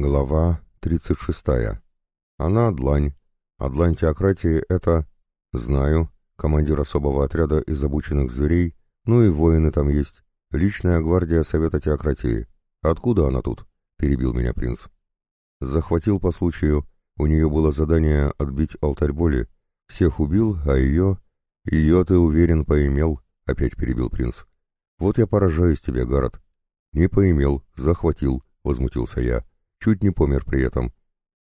Глава 36. Она длань. А длань теократии — это... Знаю. Командир особого отряда из обученных зверей. Ну и воины там есть. Личная гвардия Совета теократии. Откуда она тут? Перебил меня принц. Захватил по случаю. У нее было задание отбить алтарь боли. Всех убил, а ее... Ее, ты уверен, поимел? Опять перебил принц. Вот я поражаюсь тебе, Гаррет. Не поимел, захватил, возмутился я. Чуть не помер при этом.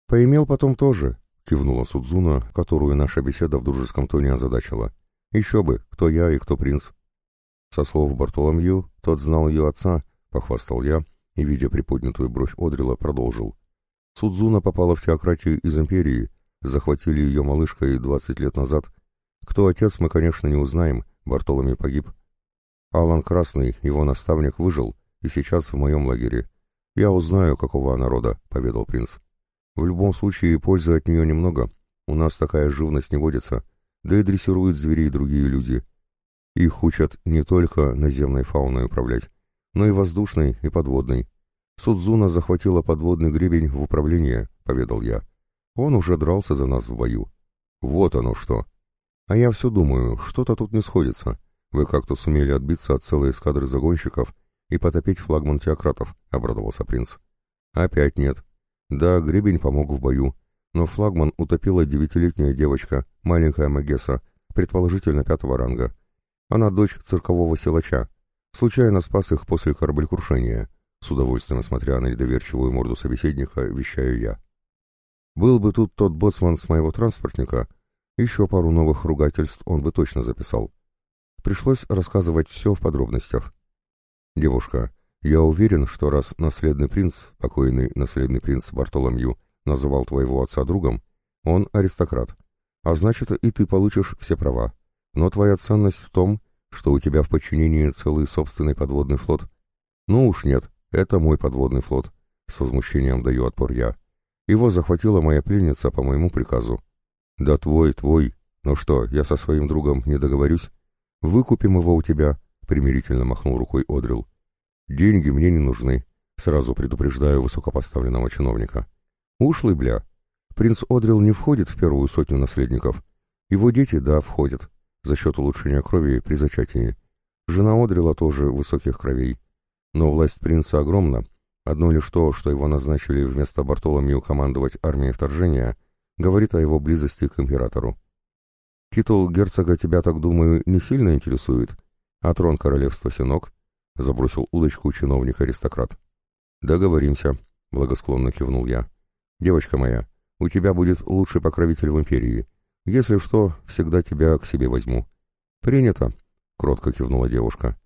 Поимел потом тоже, кивнула Судзуна, которую наша беседа в дружеском тоне озадачила. Еще бы, кто я и кто принц. Со слов Бартоломью, тот знал ее отца, похвастал я, и, видя приподнятую бровь Одрила, продолжил. Судзуна попала в теократию из империи, захватили ее малышкой двадцать лет назад. Кто отец, мы, конечно, не узнаем, Бартоломей погиб. Алан Красный, его наставник, выжил, и сейчас в моем лагере. «Я узнаю, какого она рода», — поведал принц. «В любом случае, пользы от нее немного. У нас такая живность не водится. Да и дрессируют зверей другие люди. Их учат не только наземной фауной управлять, но и воздушной, и подводной. Судзуна захватила подводный гребень в управление», — поведал я. «Он уже дрался за нас в бою. Вот оно что. А я все думаю, что-то тут не сходится. Вы как-то сумели отбиться от целой эскадры загонщиков, и потопить флагман теократов», — обрадовался принц. «Опять нет. Да, гребень помог в бою, но флагман утопила девятилетняя девочка, маленькая Магесса, предположительно пятого ранга. Она дочь циркового силача. Случайно спас их после кораблекрушения», — с удовольствием смотря на недоверчивую морду собеседника, вещаю я. «Был бы тут тот боцман с моего транспортника, еще пару новых ругательств он бы точно записал. Пришлось рассказывать все в подробностях. «Девушка, я уверен, что раз наследный принц, покойный наследный принц Бартоломью, называл твоего отца другом, он аристократ. А значит, и ты получишь все права. Но твоя ценность в том, что у тебя в подчинении целый собственный подводный флот. Ну уж нет, это мой подводный флот. С возмущением даю отпор я. Его захватила моя пленница по моему приказу. Да твой, твой. Ну что, я со своим другом не договорюсь? Выкупим его у тебя, примирительно махнул рукой Одрил. «Деньги мне не нужны», — сразу предупреждаю высокопоставленного чиновника. «Ушлый, бля. Принц Одрил не входит в первую сотню наследников. Его дети, да, входят, за счет улучшения крови при зачатии. Жена Одрила тоже высоких кровей. Но власть принца огромна. Одно лишь то, что его назначили вместо Бартоломью командовать армией вторжения, говорит о его близости к императору. Титул герцога тебя, так думаю, не сильно интересует?» А трон королевства Синок? Забросил удочку чиновник-аристократ. Договоримся, благосклонно кивнул я. Девочка моя, у тебя будет лучший покровитель в империи. Если что, всегда тебя к себе возьму. Принято, кротко кивнула девушка.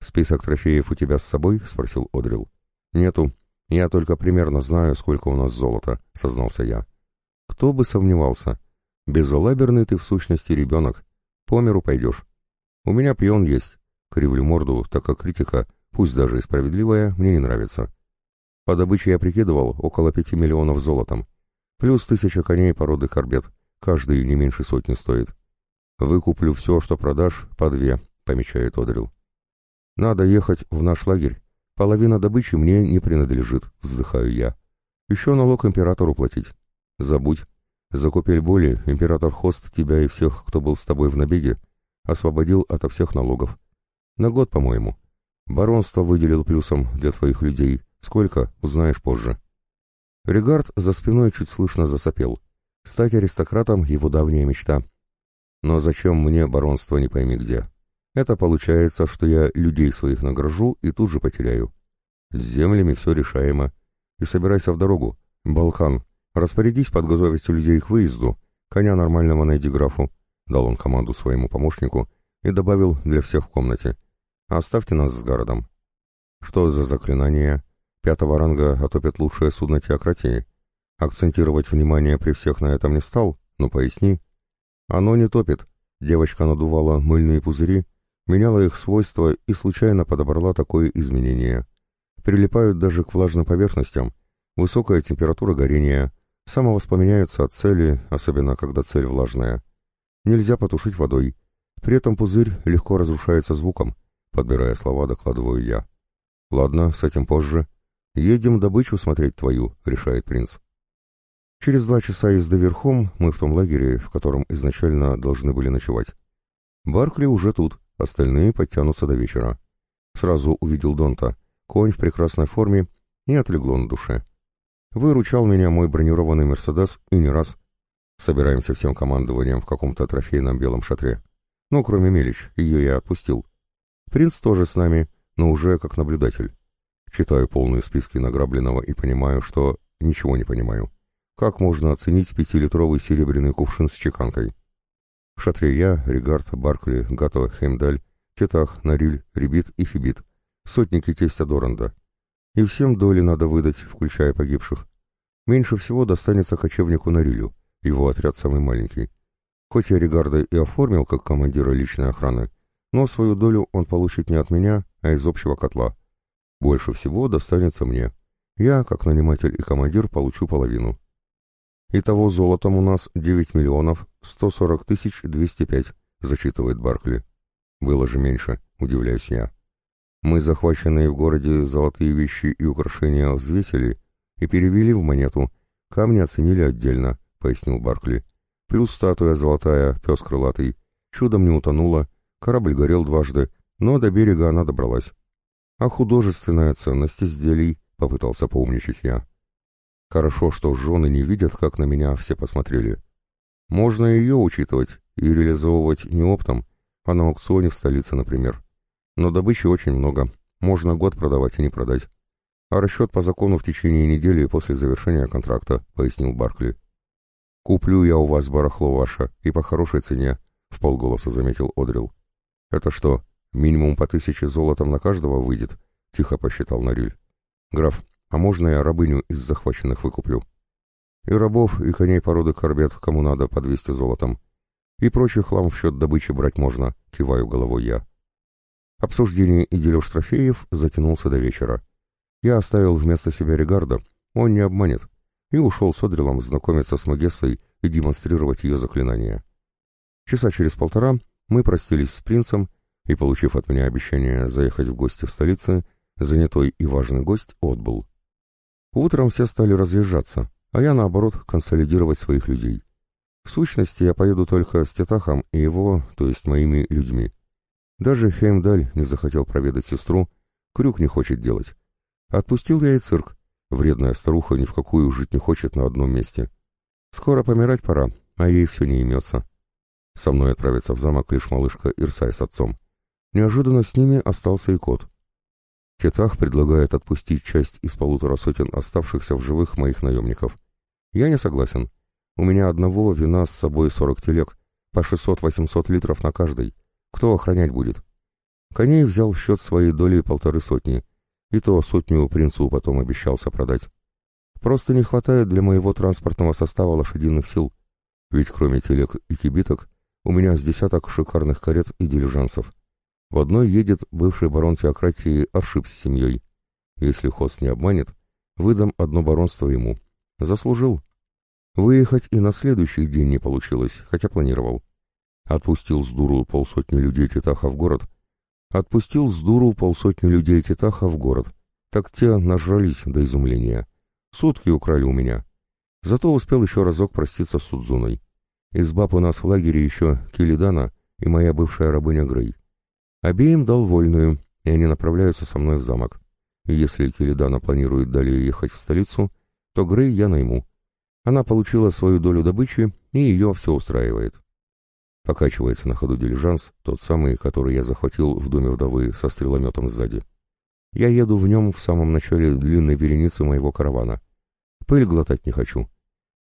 Список трофеев у тебя с собой? спросил Одрил. Нету. Я только примерно знаю, сколько у нас золота, сознался я. Кто бы сомневался. Безалаберный ты в сущности ребенок. По миру пойдешь. У меня пион есть. Кривлю морду, так как критика, пусть даже и справедливая, мне не нравится. По добыче я прикидывал около пяти миллионов золотом. Плюс тысяча коней породы корбет. Каждый не меньше сотни стоит. Выкуплю все, что продашь, по две, помечает Одрил. Надо ехать в наш лагерь. Половина добычи мне не принадлежит, вздыхаю я. Еще налог императору платить. Забудь. За купель боли император Хост тебя и всех, кто был с тобой в набеге, освободил ото всех налогов. На год, по-моему. Баронство выделил плюсом для твоих людей. Сколько, узнаешь позже. Регард за спиной чуть слышно засопел. Стать аристократом — его давняя мечта. Но зачем мне баронство не пойми где? Это получается, что я людей своих награжу и тут же потеряю. С землями все решаемо. И собирайся в дорогу. Балкан, распорядись подготовить людей к выезду. Коня нормального найди графу. — дал он команду своему помощнику и добавил для всех в комнате. «Оставьте нас с городом». «Что за заклинание? Пятого ранга отопят лучшее судно теократии. Акцентировать внимание при всех на этом не стал, но поясни». «Оно не топит». Девочка надувала мыльные пузыри, меняла их свойства и случайно подобрала такое изменение. Прилипают даже к влажным поверхностям, высокая температура горения, самовоспламеняются от цели, особенно когда цель влажная нельзя потушить водой. При этом пузырь легко разрушается звуком. Подбирая слова, докладываю я. Ладно, с этим позже. «Едем добычу смотреть твою», — решает принц. Через два часа езды верхом мы в том лагере, в котором изначально должны были ночевать. Баркли уже тут, остальные подтянутся до вечера. Сразу увидел Донта, конь в прекрасной форме, и отлегло на душе. Выручал меня мой бронированный «Мерседес» и не раз. Собираемся всем командованием в каком-то трофейном белом шатре. Ну, кроме Мелич, ее я отпустил. Принц тоже с нами, но уже как наблюдатель. Читаю полные списки награбленного и понимаю, что ничего не понимаю. Как можно оценить пятилитровый серебряный кувшин с чеканкой? В шатре я, Регард, Баркли, Гато, Хеймдаль, Тетах, Нариль, Ребит и Фибит, сотники тестя Доранда. И всем доли надо выдать, включая погибших. Меньше всего достанется кочевнику Нарилю, его отряд самый маленький. Хоть я Регарда и оформил как командира личной охраны, но свою долю он получит не от меня, а из общего котла. Больше всего достанется мне. Я, как наниматель и командир, получу половину. Итого золотом у нас 9 миллионов 140 тысяч 205, зачитывает Баркли. Было же меньше, удивляюсь я. Мы захваченные в городе золотые вещи и украшения взвесили и перевели в монету. Камни оценили отдельно, пояснил Баркли. Плюс статуя золотая, пес крылатый. Чудом не утонула, корабль горел дважды, но до берега она добралась. А художественная ценность изделий, попытался поумничать я. Хорошо, что жены не видят, как на меня все посмотрели. Можно ее учитывать и реализовывать не оптом, а на аукционе в столице, например. Но добычи очень много, можно год продавать и не продать. А расчет по закону в течение недели после завершения контракта, пояснил Баркли. «Куплю я у вас барахло ваше, и по хорошей цене», — в полголоса заметил Одрил. «Это что, минимум по тысяче золотом на каждого выйдет?» — тихо посчитал Нариль. «Граф, а можно я рабыню из захваченных выкуплю?» «И рабов, и коней породы корбет, кому надо, по двести золотом. И прочий хлам в счет добычи брать можно», — киваю головой я. Обсуждение и дележ трофеев затянулся до вечера. Я оставил вместо себя Регарда, он не обманет, и ушел с Одрилом знакомиться с Магессой и демонстрировать ее заклинания. Часа через полтора мы простились с принцем, и, получив от меня обещание заехать в гости в столице, занятой и важный гость отбыл. Утром все стали разъезжаться, а я, наоборот, консолидировать своих людей. В сущности, я поеду только с Тетахом и его, то есть моими людьми. Даже Хеймдаль не захотел проведать сестру, крюк не хочет делать. Отпустил я и цирк, Вредная старуха ни в какую жить не хочет на одном месте. Скоро помирать пора, а ей все не имется. Со мной отправится в замок лишь малышка Ирсай с отцом. Неожиданно с ними остался и кот. Тетах предлагает отпустить часть из полутора сотен оставшихся в живых моих наемников. Я не согласен. У меня одного вина с собой сорок телег, по 600-800 литров на каждой. Кто охранять будет? Коней взял в счет своей доли полторы сотни, и то сотню принцу потом обещался продать. Просто не хватает для моего транспортного состава лошадиных сил. Ведь кроме телег и кибиток, у меня с десяток шикарных карет и дилижансов. В одной едет бывший барон теократии Аршип с семьей. Если хост не обманет, выдам одно баронство ему. Заслужил. Выехать и на следующий день не получилось, хотя планировал. Отпустил с дуру полсотни людей Титаха в город, Отпустил с дуру полсотни людей Титаха в город. Так те нажрались до изумления. Сутки украли у меня. Зато успел еще разок проститься с Судзуной. Из баб у нас в лагере еще Килидана и моя бывшая рабыня Грей. Обеим дал вольную, и они направляются со мной в замок. Если Килидана планирует далее ехать в столицу, то Грей я найму. Она получила свою долю добычи, и ее все устраивает. Покачивается на ходу дилижанс, тот самый, который я захватил в доме вдовы со стрелометом сзади. Я еду в нем в самом начале длинной вереницы моего каравана. Пыль глотать не хочу.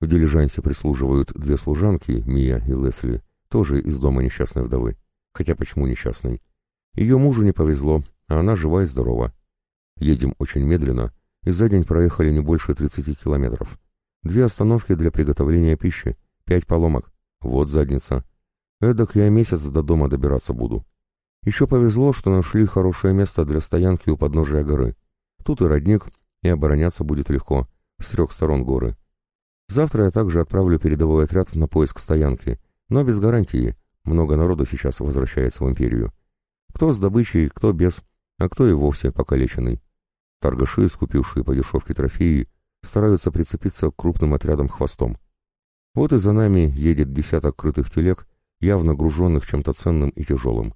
В дилижансе прислуживают две служанки, Мия и Лесли, тоже из дома несчастной вдовы. Хотя почему несчастной? Ее мужу не повезло, а она жива и здорова. Едем очень медленно, и за день проехали не больше 30 километров. Две остановки для приготовления пищи, пять поломок. Вот задница. Эдак я месяц до дома добираться буду. Еще повезло, что нашли хорошее место для стоянки у подножия горы. Тут и родник, и обороняться будет легко, с трех сторон горы. Завтра я также отправлю передовой отряд на поиск стоянки, но без гарантии. Много народу сейчас возвращается в империю. Кто с добычей, кто без, а кто и вовсе покалеченный. Торгаши, скупившие по дешевке трофеи, стараются прицепиться к крупным отрядам хвостом. Вот и за нами едет десяток крытых телег, явно груженных чем-то ценным и тяжелым.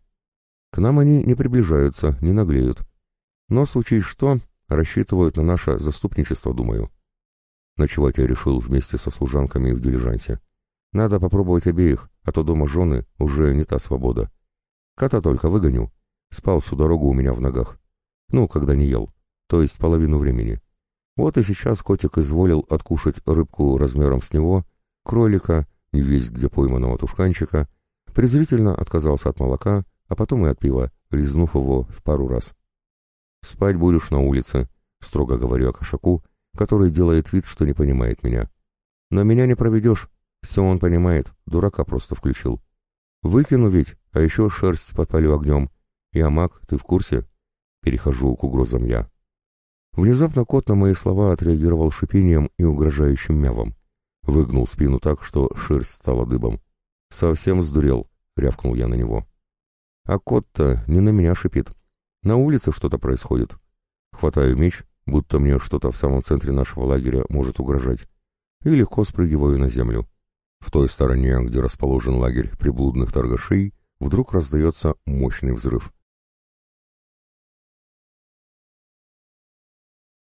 К нам они не приближаются, не наглеют. Но, случай что, рассчитывают на наше заступничество, думаю. Ночевать я решил вместе со служанками в дилижансе. Надо попробовать обеих, а то дома жены уже не та свобода. Кота только выгоню. Спал всю дорогу у меня в ногах. Ну, когда не ел. То есть половину времени. Вот и сейчас котик изволил откушать рыбку размером с него, кролика, не весь где пойманного тушканчика, презрительно отказался от молока, а потом и от пива, лизнув его в пару раз. «Спать будешь на улице», — строго говорю кошаку, который делает вид, что не понимает меня. «Но меня не проведешь. Все он понимает, дурака просто включил. Выкину ведь, а еще шерсть подпалю огнем. Я маг, ты в курсе?» Перехожу к угрозам я. Внезапно кот на мои слова отреагировал шипением и угрожающим мявом. Выгнул спину так, что шерсть стала дыбом. «Совсем сдурел», — рявкнул я на него. А кот-то не на меня шипит. На улице что-то происходит. Хватаю меч, будто мне что-то в самом центре нашего лагеря может угрожать, и легко спрыгиваю на землю. В той стороне, где расположен лагерь приблудных торгашей, вдруг раздается мощный взрыв.